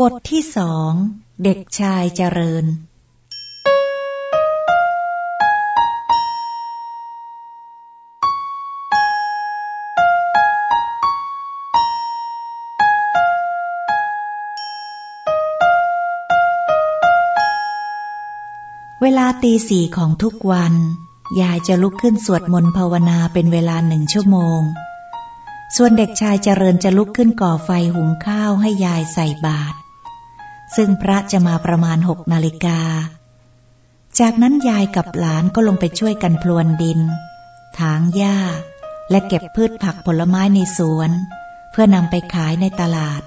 บทที่สอง เด็กชายเจริญ เวลาตีสี่ของทุกวัน ยายจะลุกขึ้นสวดมนต์ภาวนาเป็นเวลาหนึ่งชั่วโมง ส่วนเด็กชายเจริญจะลุกขึ้นก่อไฟหุงข้าวให้ยายใส่บาตร ซึ่งพระจะมาประมาณหกนาฬิกา จากนั้นยายกับหลานก็ลงไปช่วยกันพลวนดิน ถางหญ้า และเก็บพืชผักผลไม้ในสวน เพื่อนำไปขายในตลาด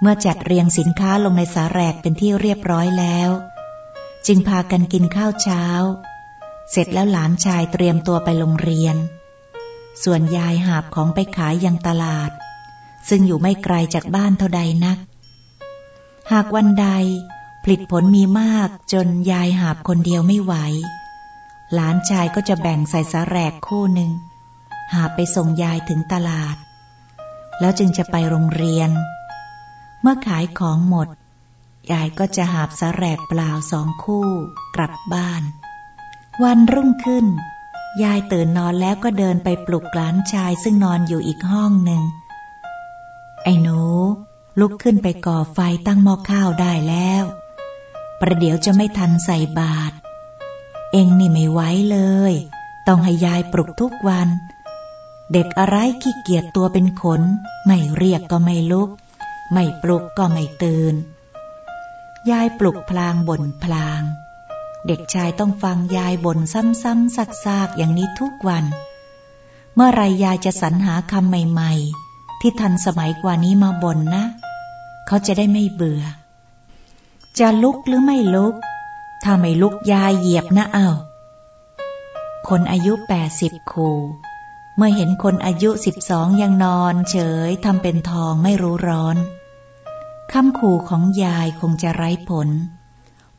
เมื่อจัดเรียงสินค้าลงในสาแรกเป็นที่เรียบร้อยแล้ว จึงพากันกินข้าวเช้า เสร็จแล้วหลานชายเตรียมตัวไปโรงเรียน ส่วนยายหาบของไปขายยังตลาด ซึ่งอยู่ไม่ไกลจากบ้านเท่าใดนัก หากวันใด ผลิตผลมีมากจนยายหาบคนเดียวไม่ไหว หลานชายก็จะแบ่งใส่สาแรกคู่หนึ่ง หาไปส่งยายถึงตลาด แล้วจึงจะไปโรงเรียน เมื่อขายของหมด ยายก็จะหาบสาแรกเปล่าสองคู่กลับบ้าน วันรุ่งขึ้น ยายตื่นนอนแล้วก็เดินไปปลุกหลานชายซึ่งนอนอยู่อีกห้องหนึ่งไอ้หนู ลุกขึ้นไปก่อไฟตั้งหม้อข้าวได้แล้ว ประเดี๋ยวจะไม่ทันใส่บาตรเองนี่ไม่ไหวเลย ต้องให้ยายปลุกทุกวัน เด็กอะไรขี้เกียจตัวเป็นขน ไม่เรียกก็ไม่ลุก ไม่ปลุกก็ไม่ตื่น ยายปลุกพลางบ่นพลาง เด็กชายต้องฟังยายบ่นซ้ำๆซักๆอย่างนี้ทุกวัน เมื่อไรยายจะสรรหาคำใหม่ ๆ ที่ทันสมัยกว่านี้มาบ่นนะ เขาจะได้ไม่เบื่อ จะลุกหรือไม่ลุก ถ้าไม่ลุกยายเหยียบนะเอาคนอายุแปดสิบคูเมื่อเห็นคนอายุสิบสองยังนอนเฉยทำเป็นทองไม่รู้ร้อนคำขู่ของยายคงจะไร้ผล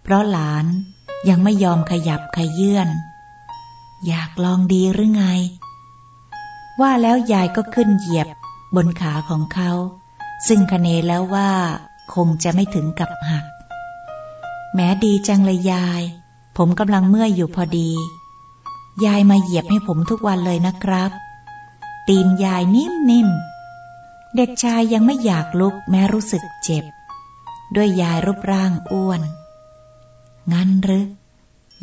เพราะหลานยังไม่ยอมขยับขยื่นอยากลองดีหรือไง ว่าแล้วยายก็ขึ้นเหยียบ บนขาของเขา ซึ่งคเนแล้วว่าคงจะไม่ถึงกับหัก แม้ดีจังเลยยาย ผมกำลังเมื่อยอยู่พอดี ยายมาเหยียบให้ผมทุกวันเลยนะครับ ตีนยายนิ่มๆ เด็กชายยังไม่อยากลุกแม้รู้สึกเจ็บ ด้วยยายรูปร่างอ้วน งั้นหรือ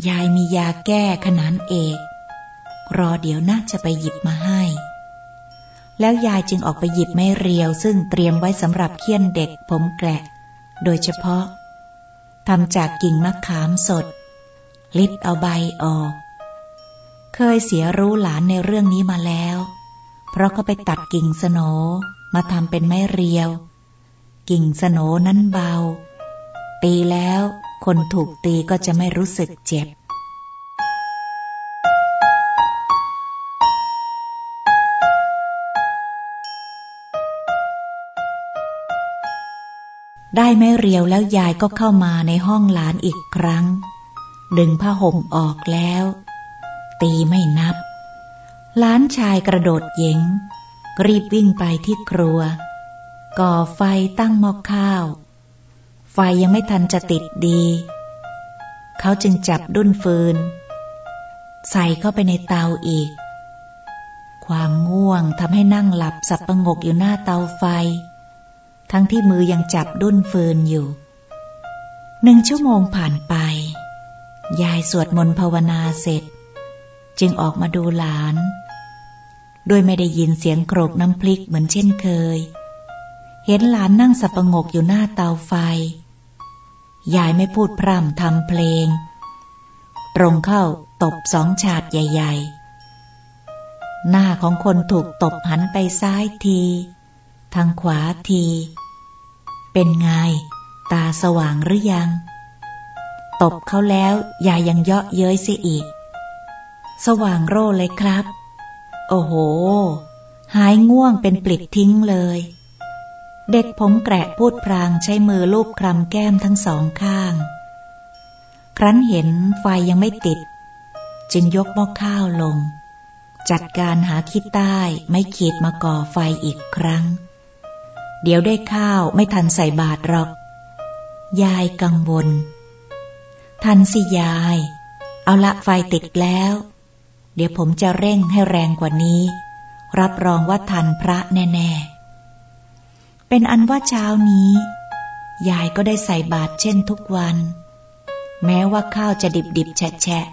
ยายมียาแก้ขนานเอก รอเดี๋ยวน่าจะไปหยิบมาให้ แล้วยายจึงออกไปหยิบไม้เรียว ซึ่งเตรียมไว้สำหรับเคี่ยนเด็กผมแกะ โดยเฉพาะทำจากกิ่งมะขามสด ลิดเอาใบออก เคยเสียรู้หลานในเรื่องนี้มาแล้ว เพราะเขาไปตัดกิ่งสนมาทำเป็นไม้เรียว กิ่งสนนั้นเบา ตีแล้วคนถูกตีก็จะไม่รู้สึกเจ็บ ได้ไม่เรียวแล้วยายก็เข้ามาในห้องหลานอีกครั้ง ดึงผ้าห่มออกแล้ว ตีไม่นับ หลานชายกระโดดเยงรีบวิ่งไปที่ครัว ก่อไฟตั้งหม้อข้าว ไฟยังไม่ทันจะติดดี เขาจึงจับดุ้นฟืน ใส่เข้าไปในเตาอีก ความง่วงทำให้นั่งหลับสับประงกอยู่หน้าเตาไฟ ทั้งที่มือยังจับดุ้นฟืนอยู่ หนึ่งชั่วโมงผ่านไป ยายสวดมนต์ภาวนาเสร็จ จึงออกมาดูหลาน โดยไม่ได้ยินเสียงโกรกน้ำพริกเหมือนเช่นเคย เห็นหลานนั่งสับประงกอยู่หน้าเตาไฟ ยายไม่พูดพร่ำทำเพลง ตรงเข้าตบสองฉาดใหญ่ ๆ หน้าของคนถูกตบหันไปซ้ายที ทางขวาที เป็นไง ตาสว่างหรือยัง ตบเขาแล้วยายยังเยาะเย้ยเสียอีก สว่างโร่เลยครับ โอ้โห หายง่วงเป็นปลิดทิ้งเลย เด็กผมแกะพูดพรางใช้มือลูบคลำแก้มทั้งสองข้าง ครั้นเห็นไฟยังไม่ติด จึงยกหม้อข้าวลงจัดการหาขี้ใต้ไม่ขีดมาก่อไฟอีกครั้ง เดี๋ยวได้ข้าวไม่ทันใส่บาตรหรอก ยายกังวล ทันสิยาย เอาละไฟติดแล้ว เดี๋ยวผมจะเร่งให้แรงกว่านี้ รับรองว่าทันพระแน่ๆ เป็นอันว่าเช้านี้ ยายก็ได้ใส่บาตรเช่นทุกวัน แม้ว่าข้าวจะดิบดิบแฉะแฉะ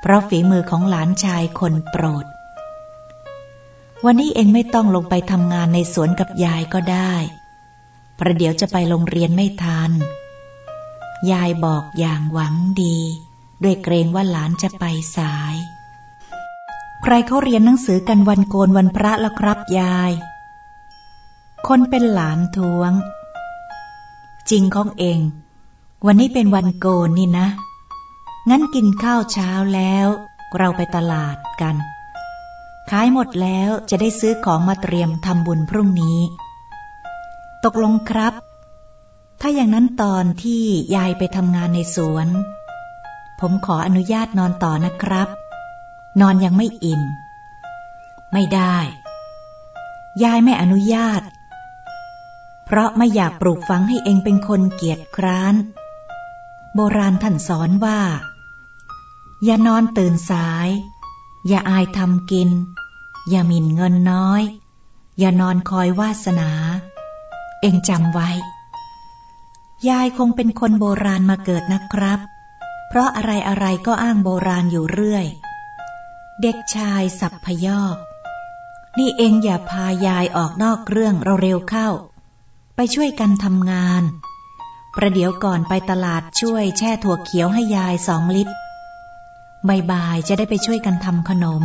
เพราะฝีมือของหลานชายคนโปรด วันนี้เองไม่ต้องลงไปทำงานในสวนกับยายก็ได้ ประเดี๋ยวจะไปโรงเรียนไม่ทัน ยายบอกอย่างหวังดี ด้วยเกรงว่าหลานจะไปสาย ใครเขาเรียนหนังสือกันวันโกนวันพระแล้วครับยาย คนเป็นหลานทวง จริงของเอง วันนี้เป็นวันโกนนี่นะ งั้นกินข้าวเช้าแล้ว เราไปตลาดกัน ขายหมดแล้วจะได้ซื้อของมาเตรียมทำบุญพรุ่งนี้ ตกลงครับ ถ้าอย่างนั้นตอนที่ยายไปทำงานในสวน ผมขออนุญาตนอนต่อนะครับ นอนยังไม่อิ่ม ไม่ได้ ยายไม่อนุญาต เพราะไม่อยากปลูกฝังให้เองเป็นคนเกียจคร้าน โบราณท่านสอนว่า อย่านอนตื่นสาย อย่าอายทำกิน อย่าหมิ่นเงินน้อย อย่านอนคอยวาสนา เองจำไว้ ยายคงเป็นคนโบราณมาเกิดนะครับ เพราะอะไรอะไรก็อ้างโบราณอยู่เรื่อย เด็กชายสับพยอกนี่เองอย่าพายายออกนอกเรื่องเราเร็วเข้า ไปช่วยกันทำงาน ประเดี๋ยวก่อนไปตลาดช่วยแช่ถั่วเขียวให้ยายสองลิตร บ่ายๆจะได้ไปช่วยกันทำขนม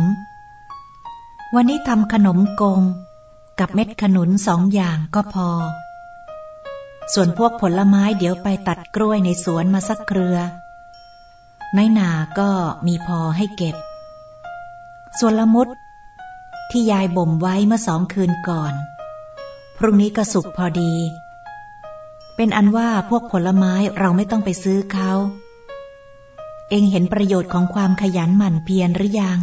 วันนี้ทำขนมกง กับเม็ดขนุนสองอย่างก็พอ ส่วนพวกผลไม้เดี๋ยวไปตัดกล้วยในสวนมาสักเครือน้อยนาก็มีพอให้เก็บ ส่วนละมุด ที่ยายบ่มไว้เมื่อสองคืนก่อน พรุ่งนี้ก็สุกพอดี เป็นอันว่าพวกผลไม้เราไม่ต้องไปซื้อเขา เองเห็นประโยชน์ของความขยันหมั่นเพียรหรือยัง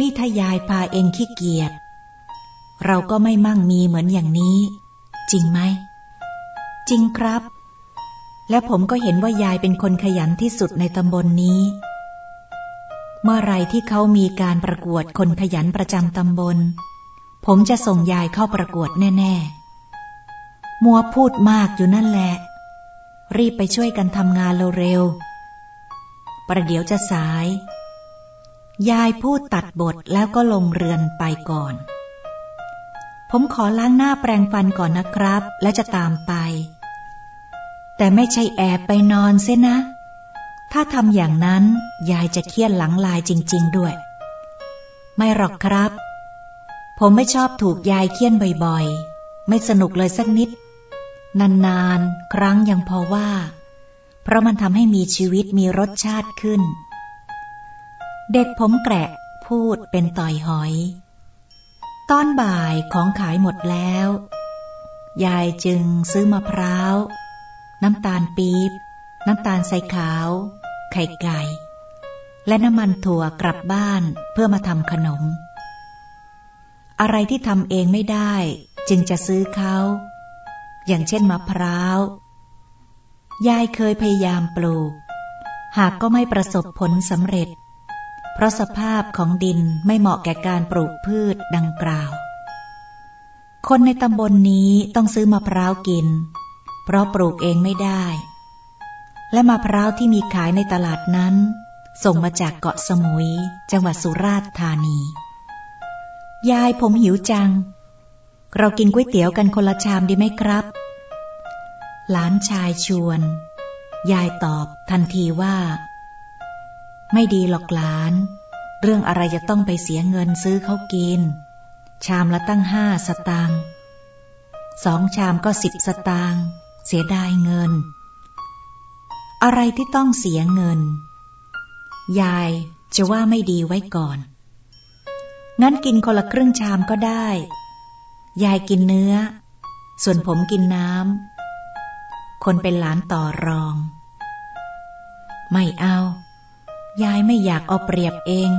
นี่ถ้ายายพาเองขี้เกียจ เราก็ไม่มั่งมีเหมือนอย่างนี้ จริงไหม จริงครับ และผมก็เห็นว่ายายเป็นคนขยันที่สุดในตำบลนนี้ เมื่อไรที่เขามีการประกวดคนขยันประจำตำบล ผมจะส่งยายเข้าประกวดแน่ๆ มัวพูดมากอยู่นั่นแหละ รีบไปช่วยกันทำงานเร็วๆ ประเดี๋ยวจะสาย ยายพูดตัดบทแล้วก็ลงเรือนไปก่อน ผมขอล้างหน้าแปรงฟันก่อนนะครับ และจะตามไป แต่ไม่ใช่แอบไปนอนเสียนะ ถ้าทำอย่างนั้นยายจะเครียดหลังลายจริง ๆ ด้วย ไม่หรอกครับ ผมไม่ชอบถูกยายเคี่ยนบ่อยๆ ไม่สนุกเลยสักนิด นานๆ ครั้งยังพอว่า เพราะมันทำให้มีชีวิตมีรสชาติขึ้น เด็กผมแกะพูดเป็นต่อยหอย ตอนบ่ายของขายหมดแล้ว ยายจึงซื้อมะพร้าว น้ำตาลปี๊บ น้ำตาลใสขาว ไข่ไก่ และน้ำมันถั่วกลับบ้านเพื่อมาทำขนม อะไรที่ทำเองไม่ได้ จึงจะซื้อเขา อย่างเช่นมะพร้าว ยายเคยพยายามปลูก หากก็ไม่ประสบผลสำเร็จ เพราะสภาพของดินไม่เหมาะแก่การปลูกพืชดังกล่าว คนในตำบลนนี้ต้องซื้อมะพร้าวกิน เพราะปลูกเองไม่ได้ และมะพร้าวที่มีขายในตลาดนั้น ส่งมาจากเกาะสมุย จังหวัดสุราษฎร์ธานี ยายผมหิวจัง เรากินก๋วยเตี๋ยวกันคนละชามดีไหมครับ หลานชายชวน ยายตอบทันทีว่า ไม่ดีหรอกหลาน เรื่องอะไรจะต้องไปเสียเงินซื้อเขากิน ชามละตั้งห้าสตางค์สองชามก็สิบสตางค์เสียดายเงิน อะไรที่ต้องเสียเงิน ยายจะว่าไม่ดีไว้ก่อน งั้นกินคนละครึ่งชามก็ได้ ยายกินเนื้อ ส่วนผมกินน้ำ คนเป็นหลานต่อรอง ไม่เอา ยายไม่อยากเอาเปรียบเอง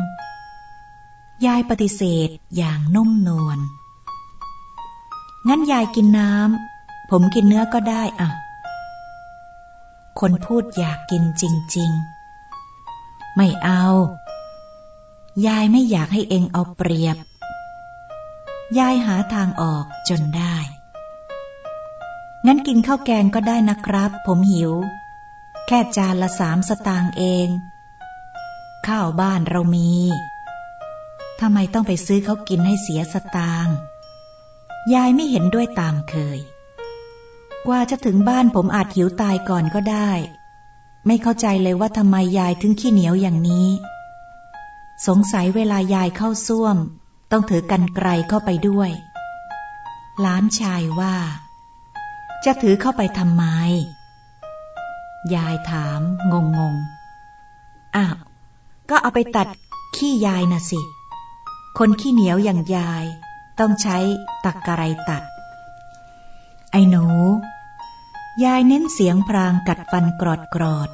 ยายปฏิเสธอย่างนุ่มนวล งั้นยายกินน้ำ ผมกินเนื้อก็ได้อะ คนพูดอยากกินจริง ๆ ไม่เอา ยายไม่อยากให้เองเอาเปรียบ ยายหาทางออกจนได้ งั้นกินข้าวแกงก็ได้นะครับ ผมหิว แค่จานละสามสตางค์เอง ข้าวบ้านเรามีทำไมต้องไปซื้อเขากินให้เสียสตางค์ยายไม่เห็นด้วยตามเคย กว่าจะถึงบ้านผมอาจหิวตายก่อนก็ได้ ไม่เข้าใจเลยว่าทำไมยายถึงขี้เหนียวอย่างนี้ สงสัยเวลายายเข้าซ่วม ต้องถือกันไกลเข้าไปด้วย หลานชายว่า จะถือเข้าไปทำไม ยายถาม งงงอ้าว ก็เอาไปตัดขี้ยายน่ะสิ คนขี้เหนียวอย่างยาย ต้องใช้ตักกระไรตัด ไอ้หนู ยายเน้นเสียงพรางกัดฟันกรอดกรอด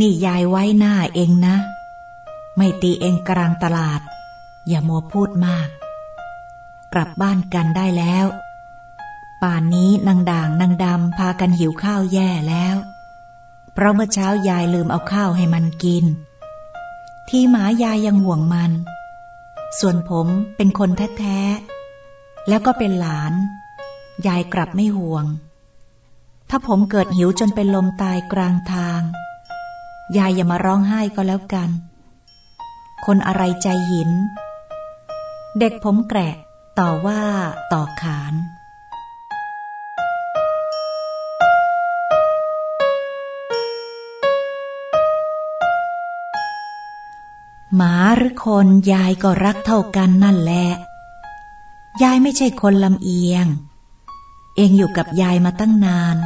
นี่ยายไว้หน้าเองนะ ไม่ตีเองกลางตลาด อย่ามัวพูดมาก กลับบ้านกันได้แล้ว ป่านนี้นางด่างนางดำพากันหิวข้าวแย่แล้ว เพราะเมื่อเช้ายายลืมเอาข้าวให้มันกิน ที่หมายายยังห่วงมัน ส่วนผมเป็นคนแท้ๆ แล้วก็เป็นหลาน ยายกลับไม่ห่วง ถ้าผมเกิดหิวจนเป็นลมตายกลางทาง ยายอย่ามาร้องไห้ก็แล้วกัน คนอะไรใจหิน เด็กผมแกะต่อว่าต่อขาน หมาหรือคนยายก็รักเท่ากันนั่นแหละ ยายไม่ใช่คนลำเอียง เองอยู่กับยายมาตั้งนาน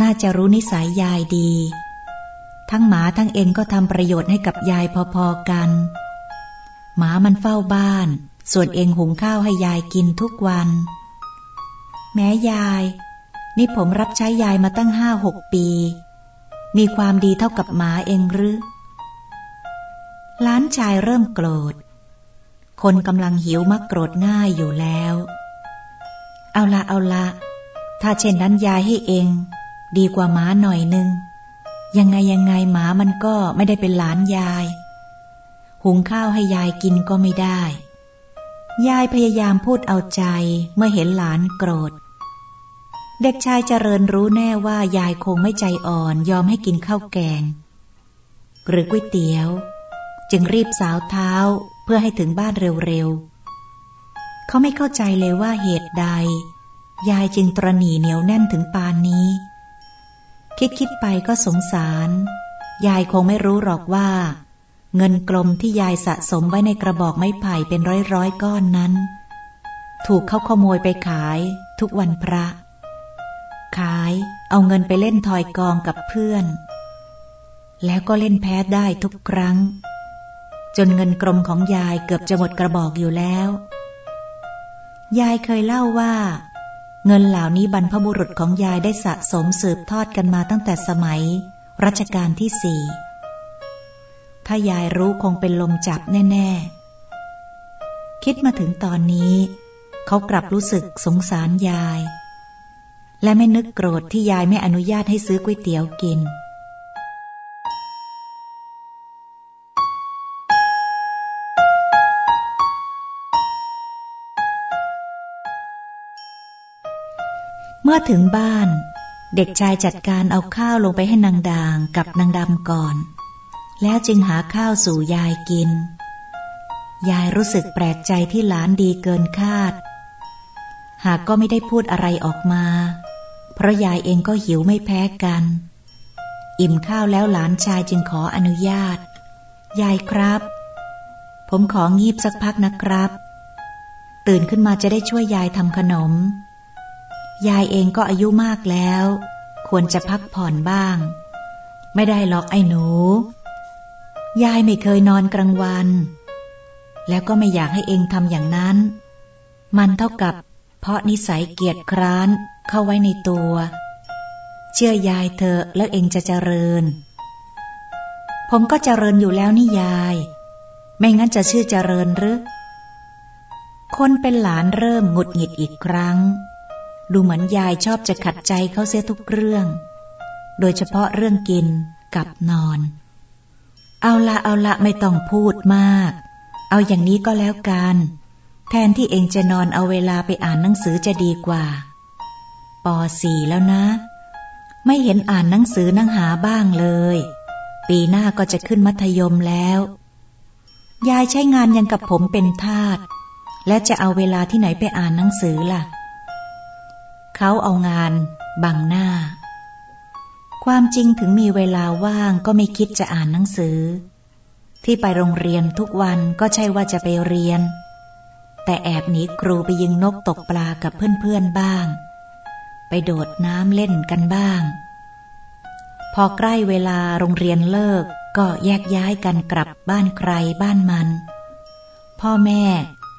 น่าจะรู้นิสัยยายดี ทั้งหมาทั้งเองก็ทำประโยชน์ให้กับยายพอๆกัน หมามันเฝ้าบ้าน ส่วนเองหุงข้าวให้ยายกินทุกวัน แม้ยาย นี่ผมรับใช้ยายมาตั้งห้าหกปี มีความดีเท่ากับหมาเองหรือ ล้านชายเริ่มโกรธ คนกำลังหิวมักโกรธง่ายอยู่แล้ว เอาละเอาละ ถ้าเช่นนั้นยายให้เอง ดีกว่าหมาหน่อยนึง ยังไงยังไงหมามันก็ไม่ได้เป็นหลานยาย หุงข้าวให้ยายกินก็ไม่ได้ ยายพยายามพูดเอาใจเมื่อเห็นหลานโกรธ เด็กชายเจริญรู้แน่ว่ายายคงไม่ใจอ่อนยอมให้กินข้าวแกง หรือก๋วยเตี๋ยว จึงรีบสาวเท้าเพื่อให้ถึงบ้านเร็วๆ เขาไม่เข้าใจเลยว่าเหตุใด ยายจึงตรณีเหนียวแน่นถึงปานนี้ คิดคิดไปก็สงสาร ยายคงไม่รู้หรอกว่า เงินกลมที่ยายสะสมไว้ในกระบอกไม้ไผ่เป็นร้อยร้อยก้อนนั้น ถูกเขาขโมยไปขายทุกวันพระ ขายเอาเงินไปเล่นทอยกองกับเพื่อนแล้วก็เล่นแพ้ได้ทุกครั้ง จนเงินกรมของยายเกือบจะหมดกระบอกอยู่แล้ว ยายเคยเล่าว่า เงินเหล่านี้บรรพบุรุษของยายได้สะสมสืบทอดกันมาตั้งแต่สมัย รัชกาลที่สี่ถ้ายายรู้คงเป็นลมจับแน่ ๆ คิดมาถึงตอนนี้ เขากลับรู้สึกสงสารยาย และไม่นึกโกรธที่ยายไม่อนุญาตให้ซื้อก๋วยเตี๋ยวกิน อถึงบ้าน เด็กชายจัดการเอาข้าวลงไปให้นางดางกับนางดำก่อน แล้วจึงหาข้าวสู่ยายกิน ยายรู้สึกแปลกใจที่หลานดีเกินคาด หากก็ไม่ได้พูดอะไรออกมา เพราะยายเองก็หิวไม่แพ้กัน อิ่มข้าวแล้วหลานชายจึงขออนุญาต ยายครับ ผมของีบสักพักนะครับ ตื่นขึ้นมาจะได้ช่วยยายทำขนม ยายเองก็อายุมากแล้ว ควรจะพักผ่อนบ้าง ไม่ได้หรอกไอ้หนู ยายไม่เคยนอนกลางวัน แล้วก็ไม่อยากให้เองทำอย่างนั้น มันเท่ากับ เพราะนิสัยเกียจคร้านเข้าไว้ในตัว เชื่อยายเธอแล้วเองจะเจริญ ผมก็เจริญอยู่แล้วนี่ยาย ไม่งั้นจะชื่อเจริญหรือคนเป็นหลานเริ่มหงุดหงิดอีกครั้ง ดูเหมือนยายชอบจะขัดใจเขาเสียทุกเรื่อง โดยเฉพาะเรื่องกินกับนอน เอาละเอาละไม่ต้องพูดมาก เอาอย่างนี้ก็แล้วกัน แทนที่เองจะนอนเอาเวลาไปอ่านหนังสือจะดีกว่าปสี่แล้วนะ ไม่เห็นอ่านหนังสือนั่งหาบ้างเลย ปีหน้าก็จะขึ้นมัธยมแล้ว ยายใช้งานยังกับผมเป็นทาส และจะเอาเวลาที่ไหนไปอ่านหนังสือล่ะ เขาเอางานบังหน้า ความจริงถึงมีเวลาว่างก็ไม่คิดจะอ่านหนังสือ ที่ไปโรงเรียนทุกวันก็ใช่ว่าจะไปเรียน แต่แอบหนีครูไปยิงนกตกปลากับเพื่อนๆบ้าง ไปโดดน้ำเล่นกันบ้าง พอใกล้เวลาโรงเรียนเลิกก็แยกย้ายกันกลับบ้านใครบ้านมัน พ่อแม่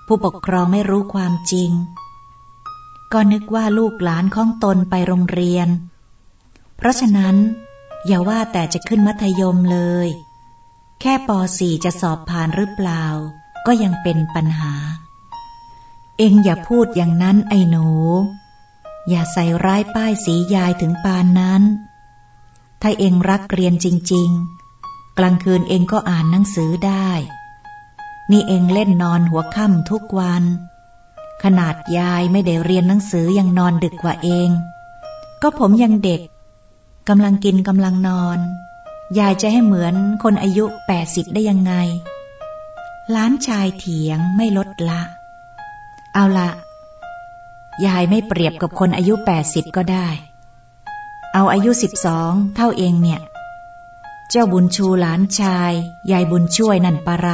ผู้ปกครองไม่รู้ความจริง ก็นึกว่าลูกหลานของตนไปโรงเรียน เพราะฉะนั้น อย่าว่าแต่จะขึ้นมัธยมเลย แค่ป .4 จะสอบผ่านหรือเปล่า ก็ยังเป็นปัญหา เองอย่าพูดอย่างนั้นไอ้หนู อย่าใส่ร้ายป้ายสียายถึงปานนั้น ถ้าเองรักเรียนจริง ๆ กลางคืนเองก็อ่านหนังสือได้ นี่เองเล่นนอนหัวค่ำทุกวัน ขนาดยายไม่ได้เรียนหนังสือยังนอนดึกกว่าเอง ก็ผมยังเด็กกำลังกินกำลังนอน ยายจะให้เหมือนคนอายุแปดสิบได้ยังไง ล้านชายเถียงไม่ลดละ เอาละยายไม่เปรียบกับคนอายุแปดสิบก็ได้ เอาอายุสิบสองเท่าเองเนี่ย เจ้าบุญชูหลานชาย ยายบุญช่วยนั่นปะไร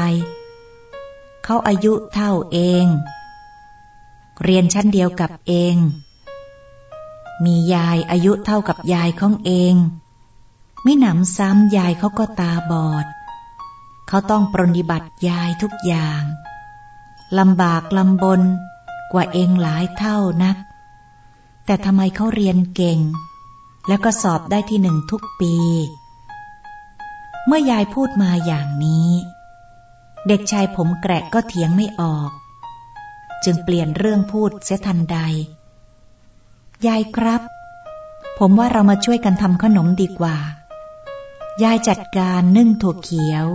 เขาอายุเท่าเอง เรียนชั้นเดียวกับเอง มียายอายุเท่ากับยายของเองไม่หนำซ้ำยายเขาก็ตาบอด เขาต้องปรนิบัติยายทุกอย่างลำบากลำบนกว่าเองหลายเท่านัก แต่ทำไมเขาเรียนเก่ง แล้วก็สอบได้ที่หนึ่งทุกปี เมื่อยายพูดมาอย่างนี้ เด็กชายผมแกะก็เถียงไม่ออก จึงเปลี่ยนเรื่องพูดเสียทันใด ยายครับ ผมว่าเรามาช่วยกันทำขนมดีกว่า ยายจัดการนึ่งถั่วเขียว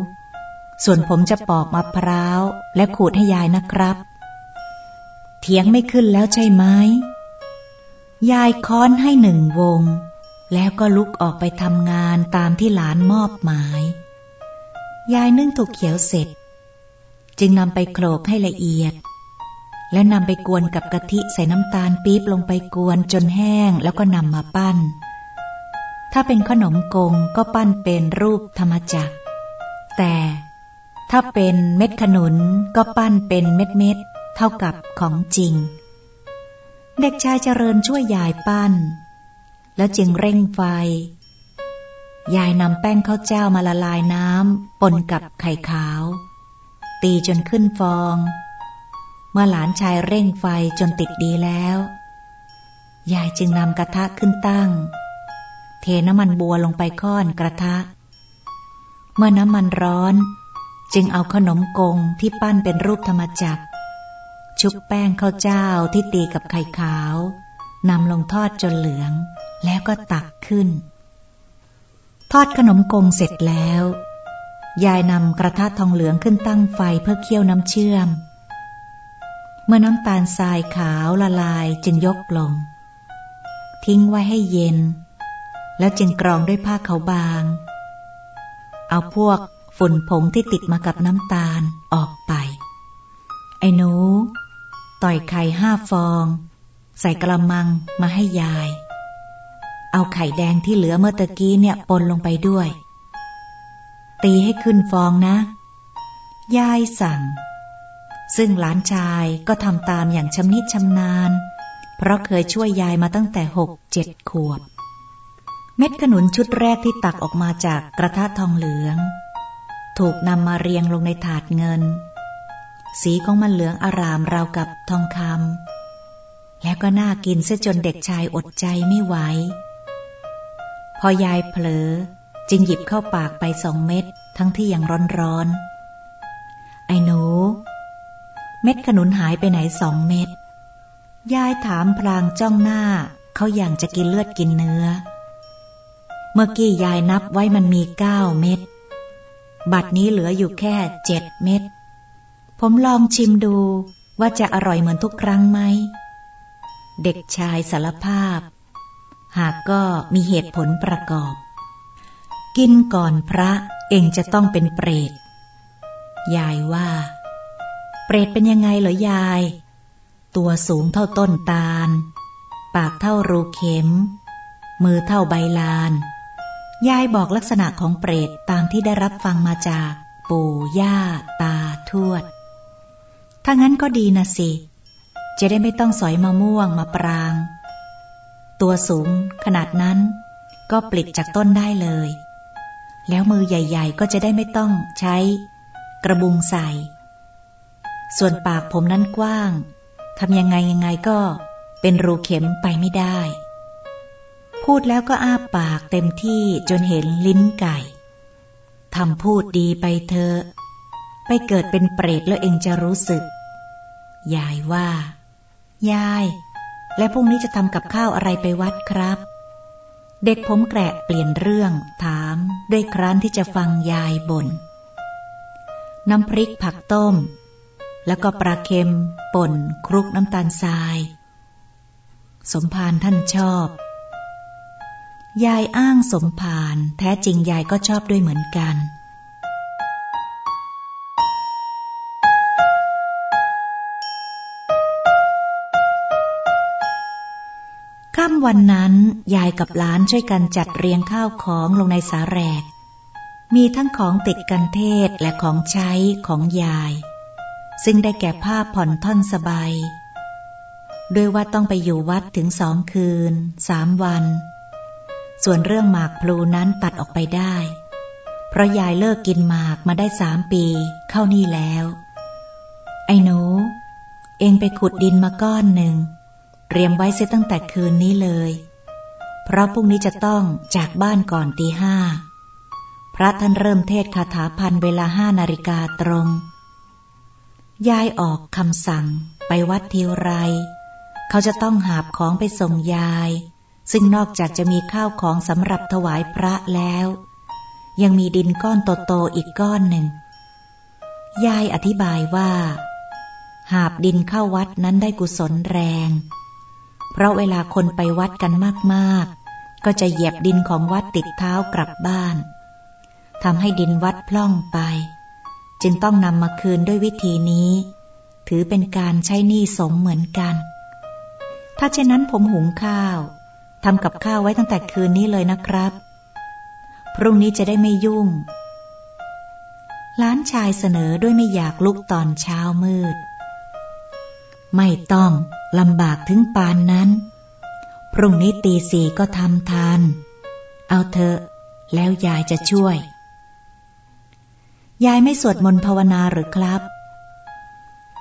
ส่วนผมจะปอกมะพร้าวและขูดให้ยายนะครับ เถียงไม่ขึ้นแล้วใช่ไหม ยายค้อนให้หนึ่งวง แล้วก็ลุกออกไปทำงานตามที่หลานมอบหมาย ยายนึ่งถั่วเขียวเสร็จ จึงนำไปโขลกให้ละเอียด และนำไปกวนกับกะทิใส่น้ำตาลปี๊บลงไปกวนจนแห้งแล้วก็นำมาปั้น ถ้าเป็นขนมกงก็ปั้นเป็นรูปธรรมจักร แต่ถ้าเป็นเม็ดขนุนก็ปั้นเป็นเม็ดเม็ดเท่ากับของจริง เด็กชายเจริญช่วยยายปั้น แล้วจึงเร่งไฟ ยายนำแป้งข้าวเจ้ามาละลายน้ำปนกับไข่ขาว ตีจนขึ้นฟอง เมื่อหลานชายเร่งไฟจนติดดีแล้ว ยายจึงนำกระทะขึ้นตั้ง เทน้ำมันบัวลงไปค้อนกระทะ เมื่อน้ำมันร้อน จึงเอาขนมกงที่ปั้นเป็นรูปธรรมจักร ชุบแป้งข้าวเจ้าที่ตีกับไข่ขาวนำลงทอดจนเหลือง แล้วก็ตักขึ้น ทอดขนมกงเสร็จแล้ว ยายนำกระทะทองเหลืองขึ้นตั้งไฟเพื่อเคี่ยวน้ำเชื่อม เมื่อน้ำตาลทรายขาวละลายจึงยกลง ทิ้งไว้ให้เย็น แล้วจึงกรองด้วยผ้าขาวบาง เอาพวกฝุ่นผงที่ติดมากับน้ำตาลออกไป ไอ้หนู ต่อยไข่ห้าฟอง ใส่กระมังมาให้ยาย เอาไข่แดงที่เหลือเมื่อตะกี้เนี่ยปนลงไปด้วย ตีให้ขึ้นฟองนะ ยายสั่ง ซึ่งหลานชายก็ทำตามอย่างชำนิชำนาญ เพราะเคยช่วยยายมาตั้งแต่หกเจ็ดขวบ เม็ดขนุนชุดแรกที่ตักออกมาจากกระทะทองเหลือง ถูกนำมาเรียงลงในถาดเงิน สีของมันเหลืองอารามราวกับทองคำแล้วก็น่ากินเสียจนเด็กชายอดใจไม่ไหวพอยายเผลอจึงหยิบเข้าปากไปสองเม็ดทั้งที่ยังร้อนร้อนไอ้หนู เม็ดขนุนหายไปไหนสองเม็ด ยายถามพลางจ้องหน้า เขาอย่างจะกินเลือดกินเนื้อ เมื่อกี้ยายนับไว้มันมีเก้าเม็ด บัดนี้เหลืออยู่แค่เจ็ดเม็ด ผมลองชิมดูว่าจะอร่อยเหมือนทุกครั้งไหม เด็กชายสารภาพ หากก็มีเหตุผลประกอบ กินก่อนพระเองจะต้องเป็นเปรต ยายว่า เปรตเป็นยังไงเหรอยาย ตัวสูงเท่าต้นตาล ปากเท่ารูเข็ม มือเท่าใบลาน ยายบอกลักษณะของเปรตตามที่ได้รับฟังมาจากปู่ย่า ตาทวด ถ้างั้นก็ดีนะสิ จะได้ไม่ต้องสอยมะม่วงมาปราง ตัวสูงขนาดนั้นก็ปลิดจากต้นได้เลย แล้วมือใหญ่ ๆ ก็จะได้ไม่ต้องใช้ กระบุงใส่ ส่วนปากผมนั้นกว้าง ทำยังไงยังไงก็เป็นรูเข็มไปไม่ได้ พูดแล้วก็อ้าปากเต็มที่จนเห็นลิ้นไก่ ทำพูดดีไปเถอะ ไปเกิดเป็นเปรตแล้วเองจะรู้สึก ยายว่า ยาย และพรุ่งนี้จะทำกับข้าวอะไรไปวัดครับ เด็กผมแกะเปลี่ยนเรื่องถามด้วยครั้นที่จะฟังยายบน่นน้ำพริกผักต้ม แล้วก็ปลาเค็ม ป่น คลุกน้ำตาลทราย สมภารท่านชอบ ยายอ้างสมภารแท้จริงยายก็ชอบด้วยเหมือนกันค่ำวันนั้นยายกับหลานช่วยกันจัดเรียงข้าวของลงในสาแรก มีทั้งของติดกันเทศและของใช้ของยาย ซึ่งได้แก่ผ้าผ่อนท่อนสบายด้วยว่าต้องไปอยู่วัดถึงสองคืนสามวัน ส่วนเรื่องหมากพลูนั้นตัดออกไปได้ เพราะยายเลิกกินหมากมาได้สามปีเข้านี่แล้ว ไอ้หนู เองไปขุดดินมาก้อนหนึ่ง เตรียมไว้เสียตั้งแต่คืนนี้เลย เพราะพรุ่งนี้จะต้องจากบ้านก่อนตีห้า พระท่านเริ่มเทศคาถาพันเวลาห้านาฬิกาตรง ยายออกคำสั่งไปวัดทีไร เขาจะต้องหาบของไปส่งยาย ซึ่งนอกจากจะมีข้าวของสำหรับถวายพระแล้ว ยังมีดินก้อนโตๆอีกก้อนหนึ่ง ยายอธิบายว่า หาบดินเข้าวัดนั้นได้กุศลแรง เพราะเวลาคนไปวัดกันมากๆ ก็จะเหยียบดินของวัดติดเท้ากลับบ้านทำให้ดินวัดพล่องไป จึงต้องนำมาคืนด้วยวิธีนี้ ถือเป็นการใช้หนี้สงเหมือนกัน ถ้าเช่นนั้นผมหุงข้าวทำกับข้าวไว้ตั้งแต่คืนนี้เลยนะครับ พรุ่งนี้จะได้ไม่ยุ่ง ล้านชายเสนอด้วยไม่อยากลุกตอนเช้ามืด ไม่ต้องลำบากถึงปานนั้น พรุ่งนี้ตีสี่ก็ทำทาน เอาเถอะ แล้วยายจะช่วย ยายไม่สวดมนต์ภาวนาหรือครับ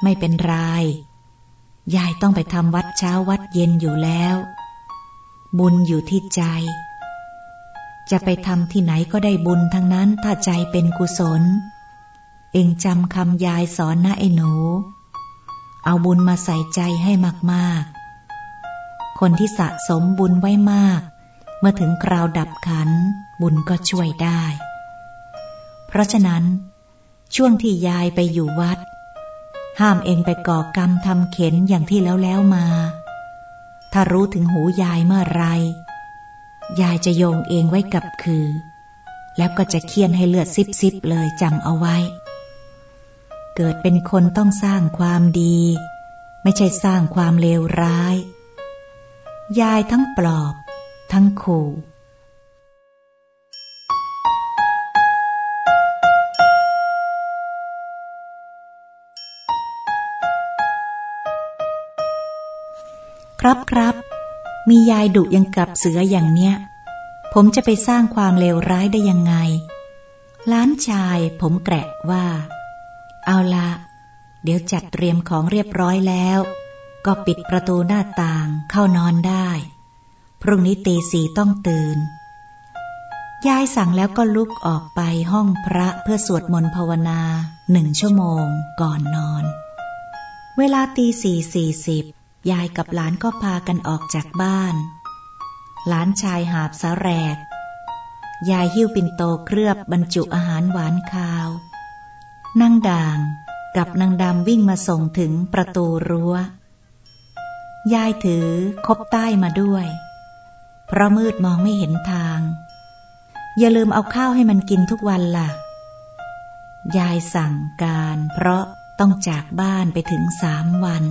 ไม่เป็นไร ยายต้องไปทำวัดเช้าวัดเย็นอยู่แล้ว บุญอยู่ที่ใจ จะไปทำที่ไหนก็ได้บุญทั้งนั้นถ้าใจเป็นกุศล เองจำคำยายสอนนะไอ้หนู เอาบุญมาใส่ใจให้มากๆ คนที่สะสมบุญไว้มาก เมื่อถึงคราวดับขัน บุญก็ช่วยได้ เพราะฉะนั้น ช่วงที่ยายไปอยู่วัด ห้ามเองไปก่อกรรมทำเข็นอย่างที่แล้วแล้วมา ถ้ารู้ถึงหูยายเมื่อไร ยายจะโยงเองไว้กับคือ แล้วก็จะเคียนให้เลือดซิบซิบเลยจำเอาไว้ เกิดเป็นคนต้องสร้างความดี ไม่ใช่สร้างความเลวร้าย ยายทั้งปลอบ ทั้งขู่ ครับครับ มียายดุยังกับเสืออย่างเนี้ย ผมจะไปสร้างความเลวร้ายได้ยังไง ล้านชายผมแกะว่า เอาละ เดี๋ยวจัดเตรียมของเรียบร้อยแล้ว ก็ปิดประตูหน้าต่างเข้านอนได้ พรุ่งนี้ตีสี่ต้องตื่น ยายสั่งแล้วก็ลุกออกไปห้องพระเพื่อสวดมนต์ภาวนาหนึ่งชั่วโมงก่อนนอน เวลาตีสี่สี่สิบ ยายกับหลานก็พากันออกจากบ้าน หลานชายหาบสาแรก ยายหิ้วปิ่นโตเคลือบบรรจุอาหารหวานคาว นั่งด่างกับนางดำวิ่งมาส่งถึงประตูรัว้ว ยายถือคบใต้มาด้วย เพราะมืดมองไม่เห็นทาง อย่าลืมเอาข้าวให้มันกินทุกวันล่ะ ยายสั่งการเพราะต้องจากบ้านไปถึงสามวัน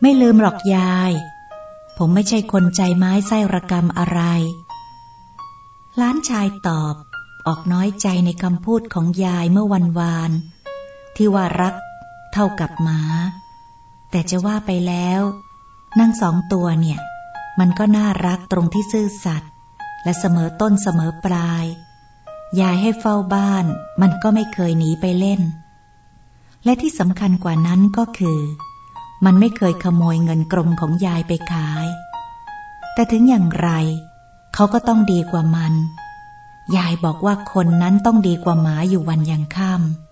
ไม่ลืมหรอกยาย ผมไม่ใช่คนใจไม้ไส้ระกรรมอะไรล้านชายตอบออกน้อยใจในคำพูดของยายเมื่อวันวาน ที่ว่ารักเท่ากับหมา แต่จะว่าไปแล้ว นั่งสองตัวเนี่ย มันก็น่ารักตรงที่ซื่อสัตย์และเสมอต้นเสมอปลาย ยายให้เฝ้าบ้าน มันก็ไม่เคยหนีไปเล่น และที่สำคัญกว่านั้นก็คือ มันไม่เคยขโมยเงินกรมของยายไปขาย แต่ถึงอย่างไร เขาก็ต้องดีกว่ามัน ยายบอกว่าคนนั้นต้องดีกว่าหมาอยู่วันยังค่ำ